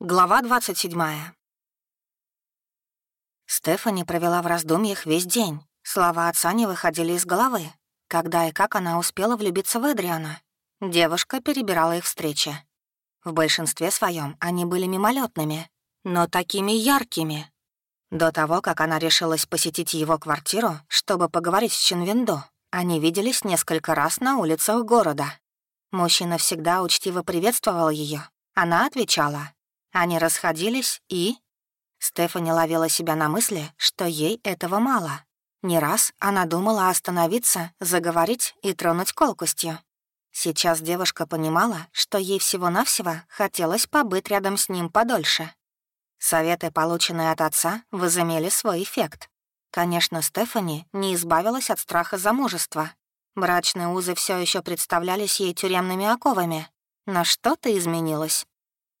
Глава 27. Стефани провела в раздумьях весь день. Слова отца не выходили из головы. Когда и как она успела влюбиться в Эдриана? Девушка перебирала их встречи. В большинстве своем они были мимолетными, но такими яркими. До того, как она решилась посетить его квартиру, чтобы поговорить с Чинвиндо, они виделись несколько раз на улицах города. Мужчина всегда учтиво приветствовал ее. Она отвечала — они расходились и... Стефани ловила себя на мысли, что ей этого мало. Не раз она думала остановиться, заговорить и тронуть колкостью. Сейчас девушка понимала, что ей всего-навсего хотелось побыть рядом с ним подольше. Советы, полученные от отца, возымели свой эффект. Конечно, Стефани не избавилась от страха замужества. Брачные узы все еще представлялись ей тюремными оковами. Но что-то изменилось.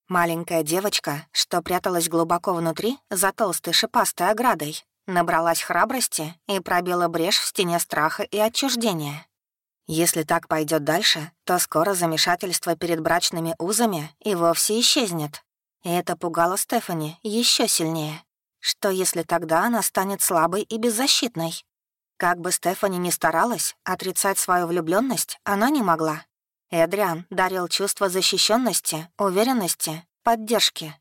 Маленькая девочка, что пряталась глубоко внутри, за толстой шипастой оградой, набралась храбрости и пробила брешь в стене страха и отчуждения. Если так пойдет дальше, то скоро замешательство перед брачными узами и вовсе исчезнет. И это пугало Стефани еще сильнее. Что если тогда она станет слабой и беззащитной? Как бы Стефани ни старалась, отрицать свою влюбленность она не могла. Эдриан дарил чувство защищенности, уверенности, поддержки.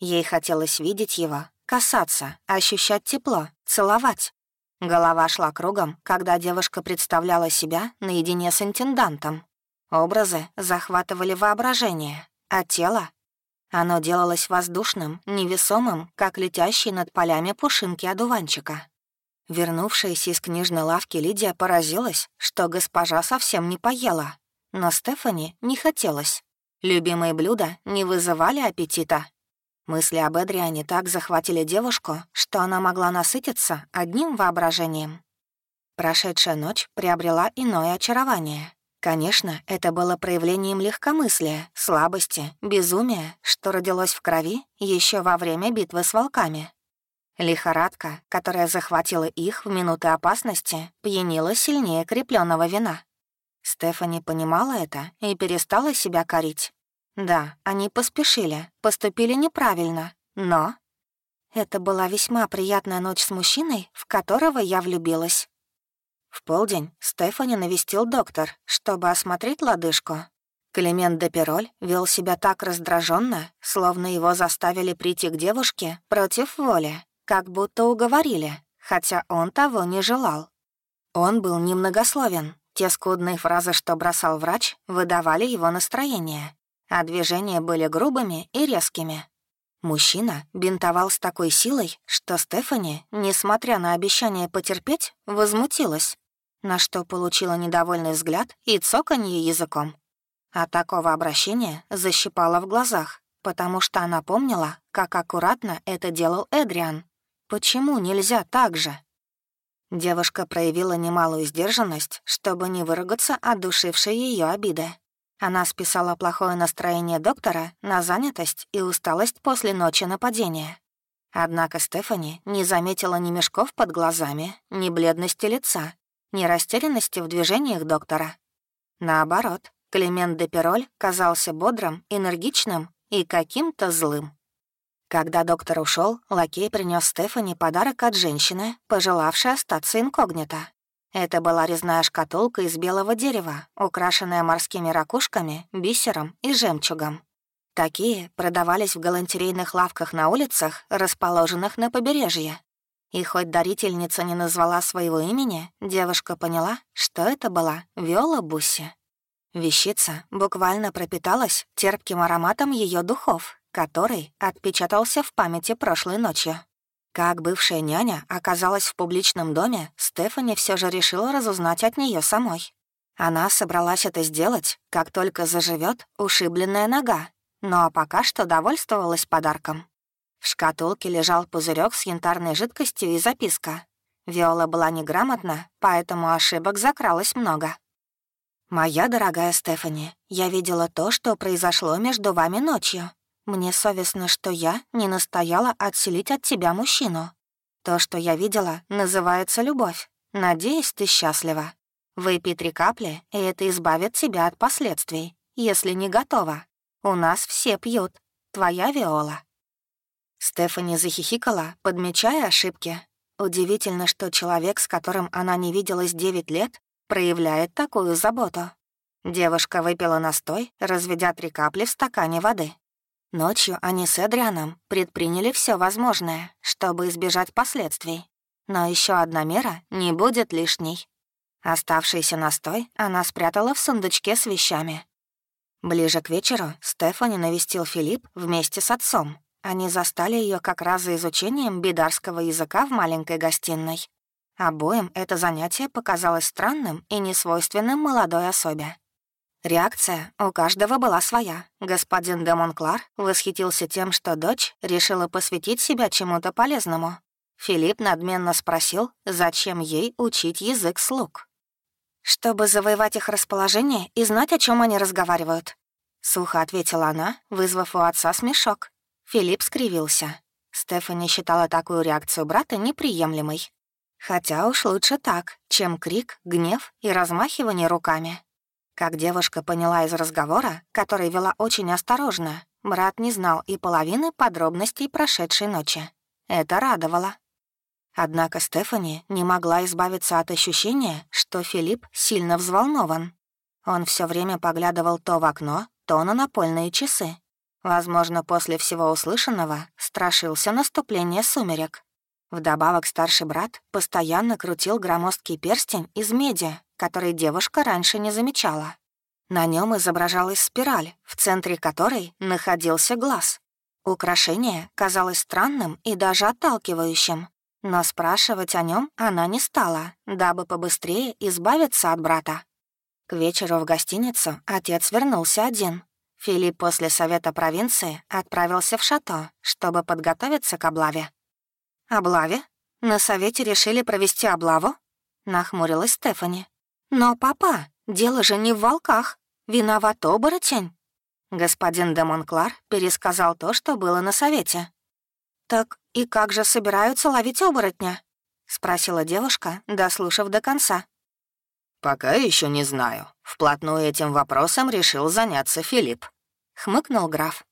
Ей хотелось видеть его, касаться, ощущать тепло, целовать. Голова шла кругом, когда девушка представляла себя наедине с интендантом. Образы захватывали воображение, а тело... Оно делалось воздушным, невесомым, как летящий над полями пушинки одуванчика. Вернувшаяся из книжной лавки Лидия поразилась, что госпожа совсем не поела. Но Стефани не хотелось. Любимые блюда не вызывали аппетита. Мысли об Эдриане так захватили девушку, что она могла насытиться одним воображением. Прошедшая ночь приобрела иное очарование. Конечно, это было проявлением легкомыслия, слабости, безумия, что родилось в крови еще во время битвы с волками. Лихорадка, которая захватила их в минуты опасности, пьянила сильнее крепленного вина. Стефани понимала это и перестала себя корить. Да, они поспешили, поступили неправильно, но... Это была весьма приятная ночь с мужчиной, в которого я влюбилась. В полдень Стефани навестил доктор, чтобы осмотреть лодыжку. Климент де Пероль вел себя так раздраженно, словно его заставили прийти к девушке против воли, как будто уговорили, хотя он того не желал. Он был немногословен, те скудные фразы, что бросал врач, выдавали его настроение, а движения были грубыми и резкими. Мужчина бинтовал с такой силой, что Стефани, несмотря на обещание потерпеть, возмутилась, на что получила недовольный взгляд и цоканье языком. От такого обращения защипала в глазах, потому что она помнила, как аккуратно это делал Эдриан. Почему нельзя так же? Девушка проявила немалую сдержанность, чтобы не выругаться от душившей ее обиды. Она списала плохое настроение доктора на занятость и усталость после ночи нападения. Однако Стефани не заметила ни мешков под глазами, ни бледности лица, ни растерянности в движениях доктора. Наоборот, Климент де Пероль казался бодрым, энергичным и каким-то злым. Когда доктор ушел, лакей принес Стефани подарок от женщины, пожелавшей остаться инкогнито. Это была резная шкатулка из белого дерева, украшенная морскими ракушками, бисером и жемчугом. Такие продавались в галантерейных лавках на улицах, расположенных на побережье. И хоть дарительница не назвала своего имени, девушка поняла, что это была Виола Бусси. Вещица буквально пропиталась терпким ароматом ее духов, который отпечатался в памяти прошлой ночью. Как бывшая няня оказалась в публичном доме, Стефани все же решила разузнать от нее самой. Она собралась это сделать, как только заживет ушибленная нога, но пока что довольствовалась подарком. В шкатулке лежал пузырек с янтарной жидкостью и записка. Виола была неграмотна, поэтому ошибок закралось много. «Моя дорогая Стефани, я видела то, что произошло между вами ночью. Мне совестно, что я не настояла отселить от тебя мужчину. То, что я видела, называется любовь. Надеюсь, ты счастлива. Выпей три капли, и это избавит тебя от последствий, если не готова. У нас все пьют. твоя Виола». Стефани захихикала, подмечая ошибки. Удивительно, что человек, с которым она не виделась 9 лет, проявляет такую заботу. Девушка выпила настой, разведя три капли в стакане воды. Ночью они с Эдрианом предприняли все возможное, чтобы избежать последствий. Но еще одна мера не будет лишней. Оставшийся настой она спрятала в сундучке с вещами. Ближе к вечеру Стефани навестил Филипп вместе с отцом. Они застали ее как раз за изучением бидарского языка в маленькой гостиной. Обоим это занятие показалось странным и несвойственным молодой особе. Реакция у каждого была своя. Господин де Монклар восхитился тем, что дочь решила посвятить себя чему-то полезному. Филипп надменно спросил, зачем ей учить язык слуг. «Чтобы завоевать их расположение и знать, о чем они разговаривают», — сухо ответила она, вызвав у отца смешок. Филипп скривился. Стефани считала такую реакцию брата неприемлемой. Хотя уж лучше так, чем крик, гнев и размахивание руками. Как девушка поняла из разговора, который вела очень осторожно, брат не знал и половины подробностей прошедшей ночи. Это радовало. Однако Стефани не могла избавиться от ощущения, что Филипп сильно взволнован. Он все время поглядывал то в окно, то на напольные часы. Возможно, после всего услышанного страшился наступления сумерек. Вдобавок старший брат постоянно крутил громоздкий перстень из меди, который девушка раньше не замечала. На нем изображалась спираль, в центре которой находился глаз. Украшение казалось странным и даже отталкивающим, но спрашивать о нем она не стала, дабы побыстрее избавиться от брата. К вечеру в гостиницу отец вернулся один. Филипп после совета провинции отправился в шато, чтобы подготовиться к облаве. «Облаве? На совете решили провести облаву?» — нахмурилась Стефани. «Но, папа, дело же не в волках. Виноват оборотень». Господин де Монклар пересказал то, что было на совете. «Так и как же собираются ловить оборотня?» — спросила девушка, дослушав до конца. «Пока еще не знаю. Вплотную этим вопросом решил заняться Филипп», — хмыкнул граф.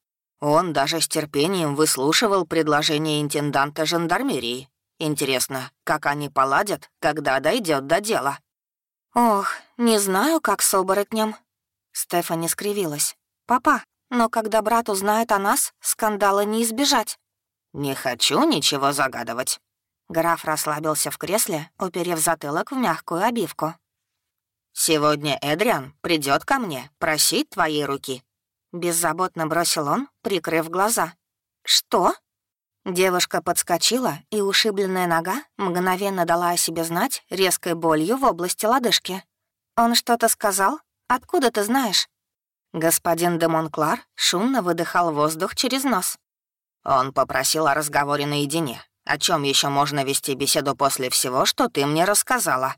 Он даже с терпением выслушивал предложение интенданта жандармерии. Интересно, как они поладят, когда дойдет до дела. «Ох, не знаю, как с оборотнем». Стефани скривилась. «Папа, но когда брат узнает о нас, скандала не избежать». «Не хочу ничего загадывать». Граф расслабился в кресле, уперев затылок в мягкую обивку. «Сегодня Эдриан придет ко мне просить твоей руки». Беззаботно бросил он, прикрыв глаза. «Что?» Девушка подскочила, и ушибленная нога мгновенно дала о себе знать резкой болью в области лодыжки. «Он что-то сказал? Откуда ты знаешь?» Господин де Монклар шумно выдыхал воздух через нос. «Он попросил о разговоре наедине. О чем еще можно вести беседу после всего, что ты мне рассказала?»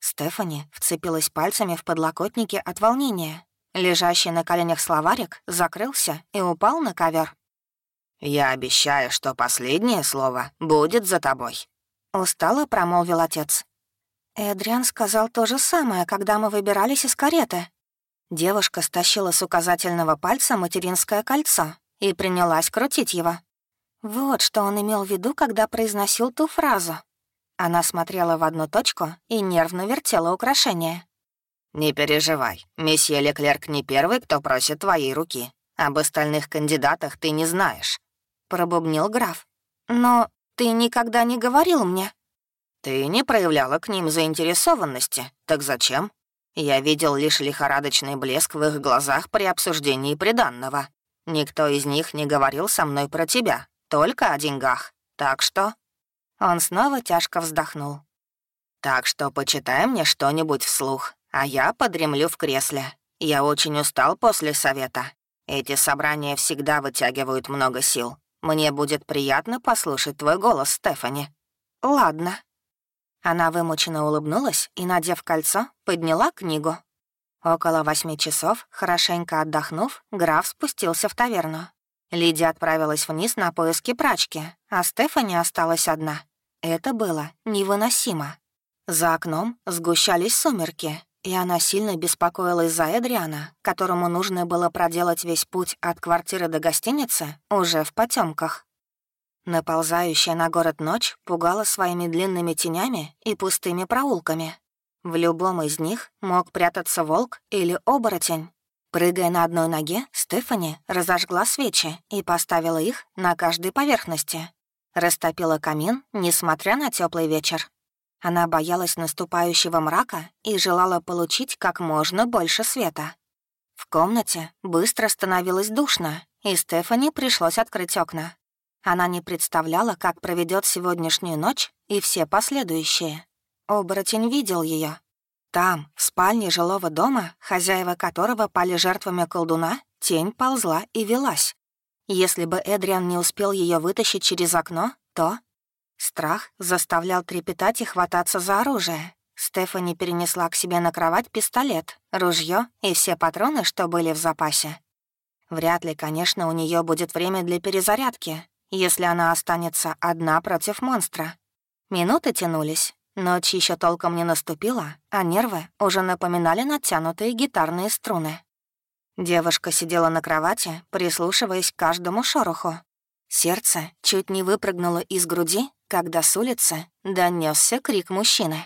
Стефани вцепилась пальцами в подлокотники от волнения. Лежащий на коленях словарик закрылся и упал на ковер. «Я обещаю, что последнее слово будет за тобой», — устало промолвил отец. Эдриан сказал то же самое, когда мы выбирались из кареты. Девушка стащила с указательного пальца материнское кольцо и принялась крутить его. Вот что он имел в виду, когда произносил ту фразу. Она смотрела в одну точку и нервно вертела украшение. «Не переживай, месье Леклерк не первый, кто просит твоей руки. Об остальных кандидатах ты не знаешь. — пробубнил граф. «Но ты никогда не говорил мне». «Ты не проявляла к ним заинтересованности. Так зачем? Я видел лишь лихорадочный блеск в их глазах при обсуждении приданного. Никто из них не говорил со мной про тебя, только о деньгах. Так что...» Он снова тяжко вздохнул. «Так что почитай мне что-нибудь вслух, а я подремлю в кресле. Я очень устал после совета. Эти собрания всегда вытягивают много сил. Мне будет приятно послушать твой голос, Стефани». «Ладно». Она вымученно улыбнулась и, надев кольцо, подняла книгу. Около восьми часов, хорошенько отдохнув, граф спустился в таверну. Лидия отправилась вниз на поиски прачки, а Стефани осталась одна. Это было невыносимо. За окном сгущались сумерки, и она сильно беспокоилась за Эдриана, которому нужно было проделать весь путь от квартиры до гостиницы уже в потемках. Наползающая на город ночь пугала своими длинными тенями и пустыми проулками. В любом из них мог прятаться волк или оборотень. Прыгая на одной ноге, Стефани разожгла свечи и поставила их на каждой поверхности. Растопила камин, несмотря на теплый вечер. Она боялась наступающего мрака и желала получить как можно больше света. В комнате быстро становилось душно, и Стефани пришлось открыть окна. Она не представляла, как проведет сегодняшнюю ночь и все последующие. Оборотень видел ее. Там, в спальне жилого дома, хозяева которого пали жертвами колдуна, тень ползла и велась. Если бы Эдриан не успел ее вытащить через окно, то Страх заставлял трепетать и хвататься за оружие. Стефани перенесла к себе на кровать пистолет, ружье и все патроны, что были в запасе. Вряд ли, конечно, у нее будет время для перезарядки, если она останется одна против монстра. Минуты тянулись, ночь еще толком не наступила, а нервы уже напоминали натянутые гитарные струны. Девушка сидела на кровати, прислушиваясь к каждому шороху. Сердце чуть не выпрыгнуло из груди, когда с улицы донесся крик мужчины.